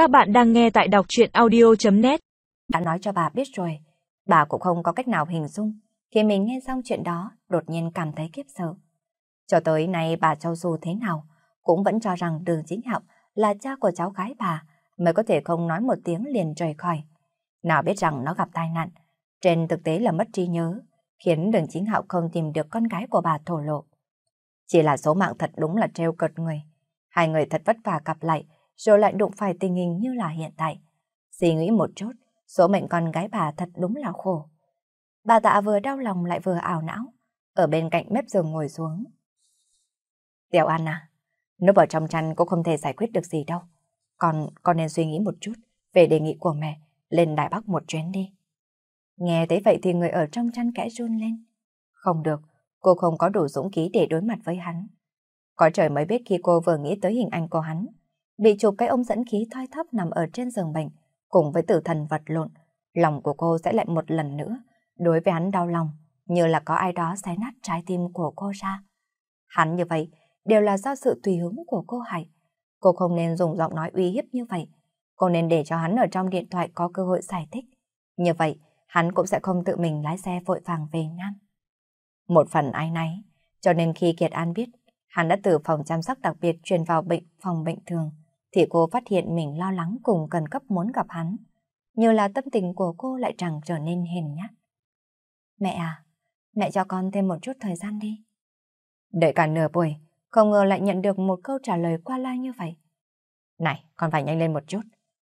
Các bạn đang nghe tại đọc truyện audio.net Đã nói cho bà biết rồi, bà cũng không có cách nào hình dung. Khi mình nghe xong chuyện đó, đột nhiên cảm thấy kiếp sợ. Cho tới nay bà cho dù thế nào, cũng vẫn cho rằng đường chính học là cha của cháu gái bà, mới có thể không nói một tiếng liền rời khỏi. Nào biết rằng nó gặp tai nạn, trên thực tế là mất trí nhớ, khiến đường chính hạo không tìm được con gái của bà thổ lộ. Chỉ là số mạng thật đúng là treo cợt người. Hai người thật vất vả gặp lại, rồi lại đụng phải tình hình như là hiện tại. Suy nghĩ một chút, số mệnh con gái bà thật đúng là khổ. Bà tạ vừa đau lòng lại vừa ảo não, ở bên cạnh mép giường ngồi xuống. Tiểu An à, núp ở trong chăn cũng không thể giải quyết được gì đâu. Còn con nên suy nghĩ một chút về đề nghị của mẹ lên Đài Bắc một chuyến đi. Nghe thấy vậy thì người ở trong chăn kẽ run lên. Không được, cô không có đủ dũng khí để đối mặt với hắn. Có trời mới biết khi cô vừa nghĩ tới hình ảnh của hắn, bị chụp cái ống dẫn khí thoi thóp nằm ở trên giường bệnh, cùng với tử thần vật lộn, lòng của cô sẽ lại một lần nữa, đối với hắn đau lòng, như là có ai đó xé nát trái tim của cô ra. Hắn như vậy, đều là do sự tùy hứng của cô Hải. Cô không nên dùng giọng nói uy hiếp như vậy. Cô nên để cho hắn ở trong điện thoại có cơ hội giải thích. Như vậy, hắn cũng sẽ không tự mình lái xe vội vàng về Nam. Một phần ai nấy, cho nên khi Kiệt An biết hắn đã từ phòng chăm sóc đặc biệt chuyển vào bệnh phòng bệnh thường, thì cô phát hiện mình lo lắng cùng cần cấp muốn gặp hắn. Như là tâm tình của cô lại chẳng trở nên hèn nhát. Mẹ à, mẹ cho con thêm một chút thời gian đi. Đợi cả nửa buổi, không ngờ lại nhận được một câu trả lời qua la như vậy. Này, con phải nhanh lên một chút.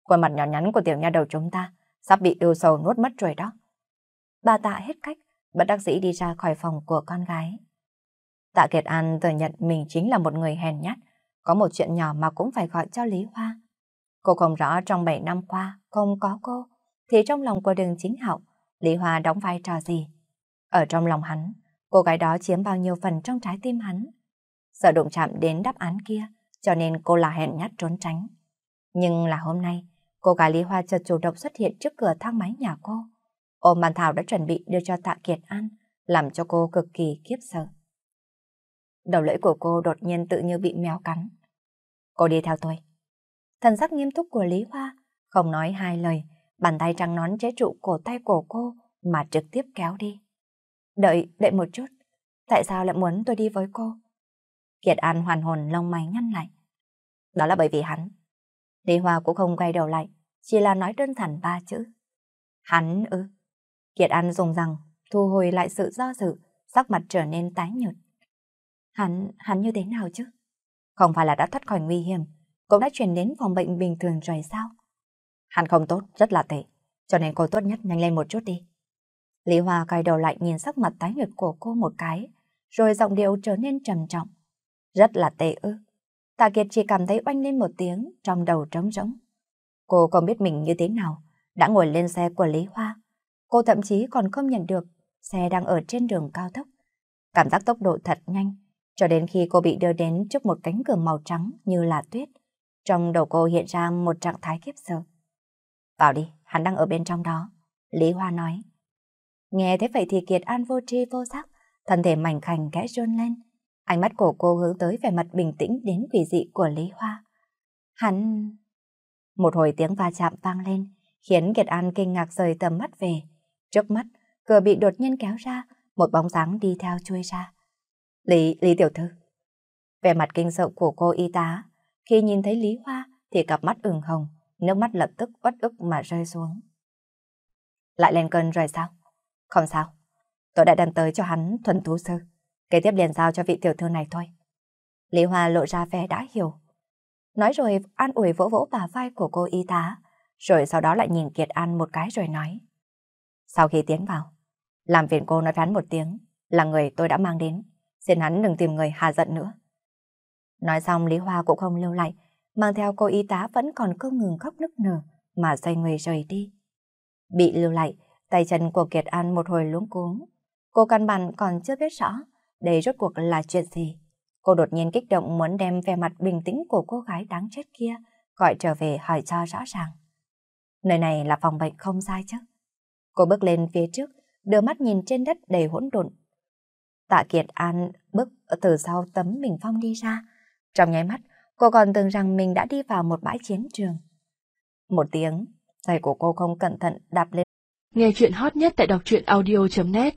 Khuôn mặt nhỏ nhắn của tiểu nha đầu chúng ta sắp bị ưu sầu nuốt mất rồi đó. Bà tạ hết cách, bất đắc dĩ đi ra khỏi phòng của con gái. Tạ Kiệt An thừa nhận mình chính là một người hèn nhát, có một chuyện nhỏ mà cũng phải gọi cho Lý Hoa. Cô không rõ trong 7 năm qua không có cô, thì trong lòng của đường chính hậu, Lý Hoa đóng vai trò gì? Ở trong lòng hắn, cô gái đó chiếm bao nhiêu phần trong trái tim hắn? Sợ đụng chạm đến đáp án kia, cho nên cô là hẹn nhát trốn tránh. Nhưng là hôm nay, cô gái Lý Hoa chợt chủ động xuất hiện trước cửa thang máy nhà cô. Ôm bàn thảo đã chuẩn bị đưa cho Tạ Kiệt ăn, làm cho cô cực kỳ kiếp sợ. Đầu lưỡi của cô đột nhiên tự như bị mèo cắn. Cô đi theo tôi. Thần sắc nghiêm túc của Lý Hoa, không nói hai lời, bàn tay trắng nón chế trụ cổ tay của cô mà trực tiếp kéo đi. Đợi, đợi một chút. Tại sao lại muốn tôi đi với cô? Kiệt An hoàn hồn lông mày nhăn lại. Đó là bởi vì hắn. Lý Hoa cũng không quay đầu lại, chỉ là nói đơn giản ba chữ. Hắn ư. Kiệt An dùng rằng thu hồi lại sự do dự, sắc mặt trở nên tái nhợt. Hắn, hắn như thế nào chứ? Không phải là đã thoát khỏi nguy hiểm, cũng đã chuyển đến phòng bệnh bình thường rồi sao? Hắn không tốt, rất là tệ, cho nên cô tốt nhất nhanh lên một chút đi. Lý Hoa quay đầu lại nhìn sắc mặt tái nhợt của cô một cái, rồi giọng điệu trở nên trầm trọng. Rất là tệ ư. Tạ Kiệt chỉ cảm thấy oanh lên một tiếng trong đầu trống rỗng. Cô không biết mình như thế nào, đã ngồi lên xe của Lý Hoa. Cô thậm chí còn không nhận được xe đang ở trên đường cao tốc. Cảm giác tốc độ thật nhanh, cho đến khi cô bị đưa đến trước một cánh cửa màu trắng như là tuyết. Trong đầu cô hiện ra một trạng thái khiếp sợ. Vào đi, hắn đang ở bên trong đó. Lý Hoa nói. Nghe thế vậy thì Kiệt An vô tri vô giác, thân thể mảnh khảnh kẽ rôn lên. Ánh mắt của cô hướng tới vẻ mặt bình tĩnh đến quỷ dị của Lý Hoa. Hắn... Một hồi tiếng va chạm vang lên, khiến Kiệt An kinh ngạc rời tầm mắt về. Trước mắt, cửa bị đột nhiên kéo ra, một bóng dáng đi theo chui ra. Lý, Lý tiểu thư. Vẻ mặt kinh sợ của cô y tá, khi nhìn thấy Lý Hoa thì cặp mắt ửng hồng, nước mắt lập tức bất ức mà rơi xuống. Lại lên cơn rồi sao? Không sao, tôi đã đem tới cho hắn thuần thú sư. Kế tiếp liền giao cho vị tiểu thư này thôi. Lý Hoa lộ ra vẻ đã hiểu. Nói rồi an ủi vỗ vỗ bà vai của cô y tá, rồi sau đó lại nhìn Kiệt An một cái rồi nói. Sau khi tiến vào, làm phiền cô nói phán một tiếng, là người tôi đã mang đến. Xin hắn đừng tìm người hà giận nữa. Nói xong Lý Hoa cũng không lưu lại, mang theo cô y tá vẫn còn không ngừng khóc nức nở, mà xoay người rời đi. Bị lưu lại, tay chân của Kiệt An một hồi luống cuống. Cô căn bản còn chưa biết rõ đây rốt cuộc là chuyện gì. Cô đột nhiên kích động muốn đem vẻ mặt bình tĩnh của cô gái đáng chết kia gọi trở về hỏi cho rõ ràng. Nơi này là phòng bệnh không sai chứ. Cô bước lên phía trước, đưa mắt nhìn trên đất đầy hỗn độn. Tạ Kiệt An bước từ sau tấm bình phong đi ra. Trong nháy mắt, cô còn tưởng rằng mình đã đi vào một bãi chiến trường. Một tiếng, giày của cô không cẩn thận đạp lên. Nghe chuyện hot nhất tại đọc truyện audio.net